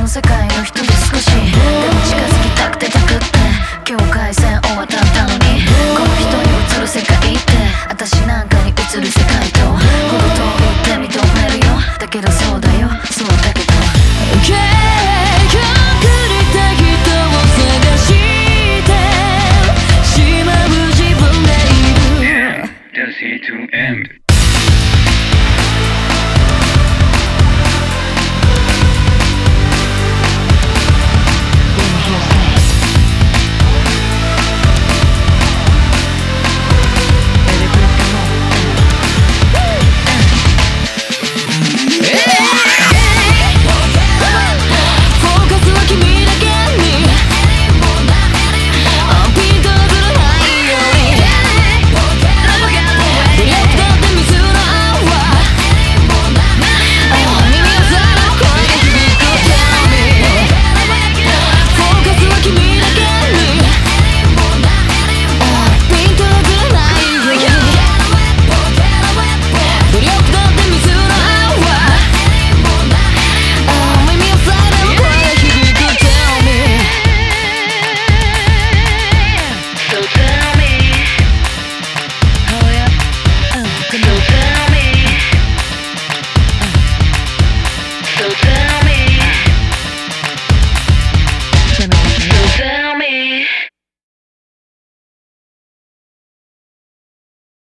の世界の人で少しでも近づきたくてたくって境界線を渡ったのにこの人に映る世界って。私なんかに映る世界とほど遠いって認めるよ。だけどそうだよ。そうだけど。OK 2 end.